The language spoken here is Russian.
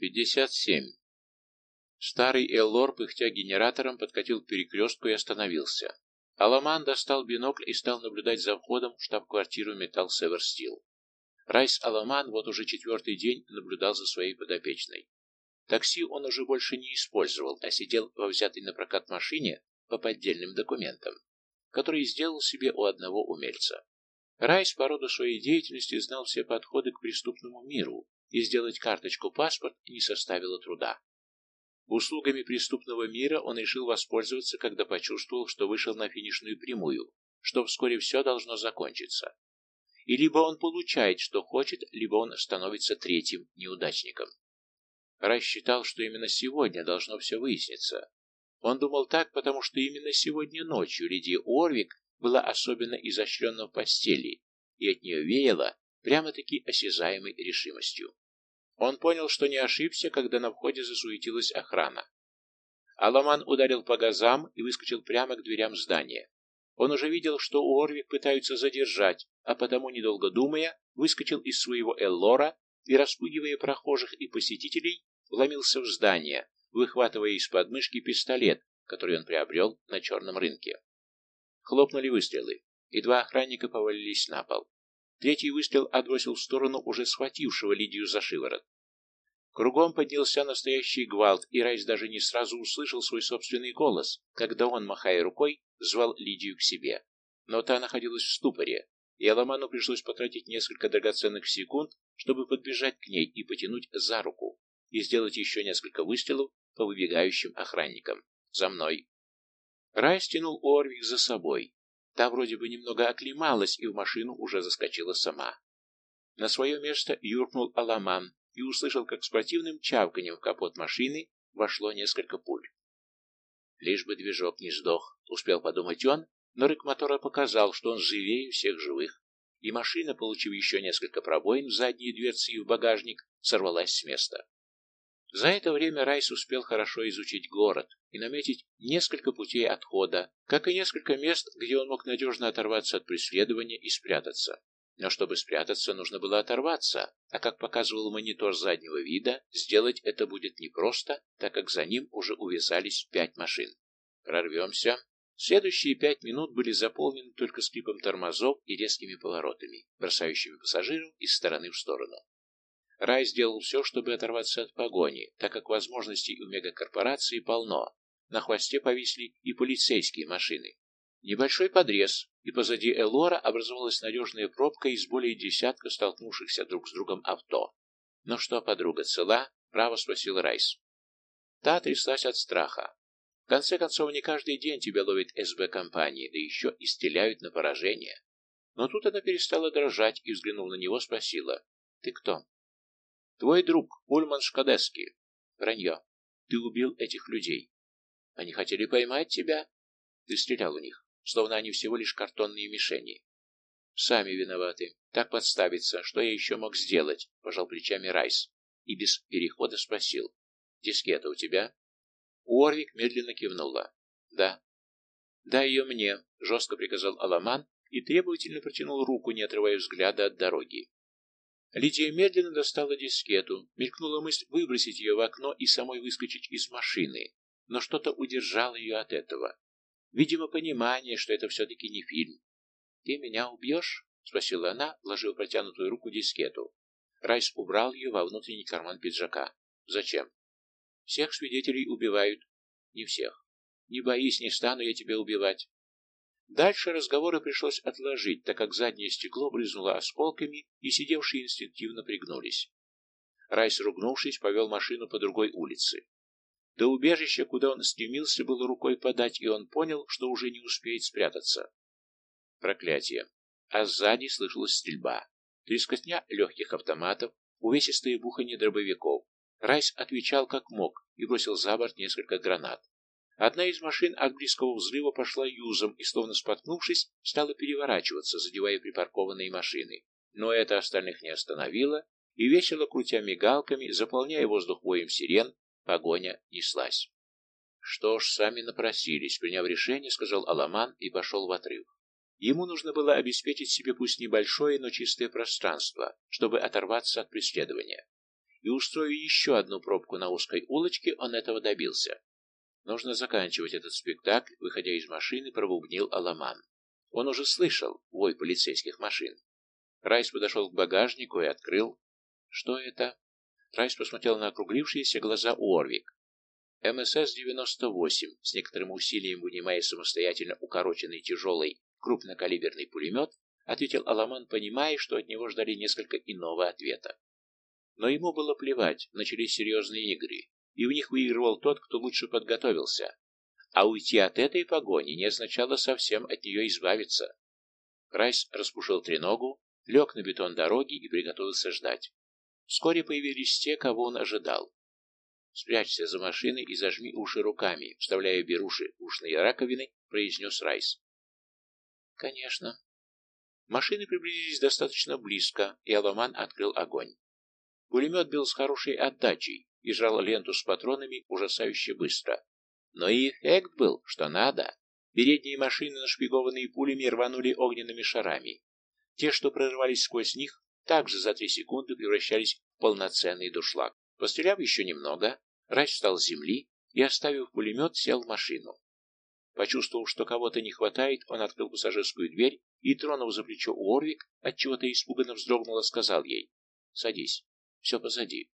57. Старый Эллор, пыхтя генератором, подкатил к перекрестку и остановился. Аламан достал бинокль и стал наблюдать за входом в штаб-квартиру Металл Северстил. Райс Аламан вот уже четвертый день наблюдал за своей подопечной. Такси он уже больше не использовал, а сидел во взятой на прокат машине по поддельным документам, который сделал себе у одного умельца. Райс по роду своей деятельности знал все подходы к преступному миру и сделать карточку-паспорт не составило труда. Услугами преступного мира он решил воспользоваться, когда почувствовал, что вышел на финишную прямую, что вскоре все должно закончиться. И либо он получает, что хочет, либо он становится третьим неудачником. Райс считал, что именно сегодня должно все выясниться. Он думал так, потому что именно сегодня ночью Лидия Орвик была особенно изощренна в постели, и от нее веяло прямо-таки осязаемой решимостью. Он понял, что не ошибся, когда на входе засуетилась охрана. Аламан ударил по газам и выскочил прямо к дверям здания. Он уже видел, что у Орвик пытаются задержать, а потому, недолго думая, выскочил из своего Эллора и, распугивая прохожих и посетителей, вломился в здание, выхватывая из подмышки пистолет, который он приобрел на черном рынке. Хлопнули выстрелы, и два охранника повалились на пол. Третий выстрел отбросил в сторону уже схватившего Лидию за шиворот. Кругом поднялся настоящий гвалт, и Райс даже не сразу услышал свой собственный голос, когда он, махая рукой, звал Лидию к себе. Но та находилась в ступоре, и Аламану пришлось потратить несколько драгоценных секунд, чтобы подбежать к ней и потянуть за руку, и сделать еще несколько выстрелов по выбегающим охранникам. «За мной!» Райс тянул Орвик за собой, Та вроде бы немного оклемалась и в машину уже заскочила сама. На свое место юркнул Аламан и услышал, как с противным чавканьем в капот машины вошло несколько пуль. Лишь бы движок не сдох, успел подумать он, но рык мотора показал, что он живее всех живых, и машина, получив еще несколько пробоин в задние дверцы и в багажник, сорвалась с места. За это время Райс успел хорошо изучить город и наметить несколько путей отхода, как и несколько мест, где он мог надежно оторваться от преследования и спрятаться. Но чтобы спрятаться, нужно было оторваться, а как показывал монитор заднего вида, сделать это будет непросто, так как за ним уже увязались пять машин. Прорвемся. Следующие пять минут были заполнены только скрипом тормозов и резкими поворотами, бросающими пассажиров из стороны в сторону. Рай сделал все, чтобы оторваться от погони, так как возможностей у мегакорпорации полно. На хвосте повисли и полицейские машины. Небольшой подрез, и позади Элора образовалась надежная пробка из более десятка столкнувшихся друг с другом авто. «Ну что, подруга, цела?» — право спросил Райс. Та тряслась от страха. В конце концов, не каждый день тебя ловит СБ-компании, да еще и стреляют на поражение. Но тут она перестала дрожать и, взглянув на него, спросила, «Ты кто?» Твой друг, Ульман Шкадески. Вранье. Ты убил этих людей. Они хотели поймать тебя. Ты стрелял у них, словно они всего лишь картонные мишени. Сами виноваты. Так подставиться. Что я еще мог сделать? Пожал плечами Райс. И без перехода спросил. Дискета у тебя? Уорвик медленно кивнула. Да. Дай ее мне, жестко приказал Аламан и требовательно протянул руку, не отрывая взгляда от дороги. Лидия медленно достала дискету, мелькнула мысль выбросить ее в окно и самой выскочить из машины, но что-то удержало ее от этого. Видимо, понимание, что это все-таки не фильм. «Ты меня убьешь?» — спросила она, вложив протянутую руку дискету. Райс убрал ее во внутренний карман пиджака. «Зачем?» «Всех свидетелей убивают». «Не всех. Не боись, не стану я тебя убивать. Дальше разговоры пришлось отложить, так как заднее стекло брызнуло осколками, и сидевшие инстинктивно пригнулись. Райс, ругнувшись, повел машину по другой улице. До убежища, куда он стремился, было рукой подать, и он понял, что уже не успеет спрятаться. Проклятие. А сзади слышалась стрельба. Трескотня легких автоматов, увесистые буханье дробовиков. Райс отвечал как мог и бросил за борт несколько гранат. Одна из машин от близкого взрыва пошла юзом и, словно споткнувшись, стала переворачиваться, задевая припаркованные машины. Но это остальных не остановило, и весело крутя мигалками, заполняя воздух воем сирен, погоня неслась. «Что ж, сами напросились», — приняв решение, сказал Аламан и пошел в отрыв. Ему нужно было обеспечить себе пусть небольшое, но чистое пространство, чтобы оторваться от преследования. и, устроив еще одну пробку на узкой улочке, он этого добился. Нужно заканчивать этот спектакль, выходя из машины, пробубнил Аламан. Он уже слышал вой полицейских машин. Райс подошел к багажнику и открыл. Что это? Райс посмотрел на округлившиеся глаза Уорвик. МСС-98, с некоторым усилием вынимая самостоятельно укороченный тяжелый крупнокалиберный пулемет, ответил Аламан, понимая, что от него ждали несколько иного ответа. Но ему было плевать, начались серьезные игры, и в них выигрывал тот, кто лучше подготовился. А уйти от этой погони не означало совсем от нее избавиться. Райс распушил треногу, лег на бетон дороги и приготовился ждать. Вскоре появились те, кого он ожидал. «Спрячься за машиной и зажми уши руками», вставляя беруши ушные раковины, произнес Райс. «Конечно». Машины приблизились достаточно близко, и Аламан открыл огонь. Пулемет бил с хорошей отдачей и жал ленту с патронами ужасающе быстро. Но и эффект был, что надо. Передние машины, нашпигованные пулями, рванули огненными шарами. Те, что прорывались сквозь них, также за три секунды превращались в полноценный душлаг. Постреляв еще немного, Райс встал с земли и, оставив пулемет, сел в машину. Почувствовав, что кого-то не хватает, он открыл пассажирскую дверь и, тронув за плечо Уорвик, отчего-то испуганно вздрогнула, сказал ей «Садись». Все позади.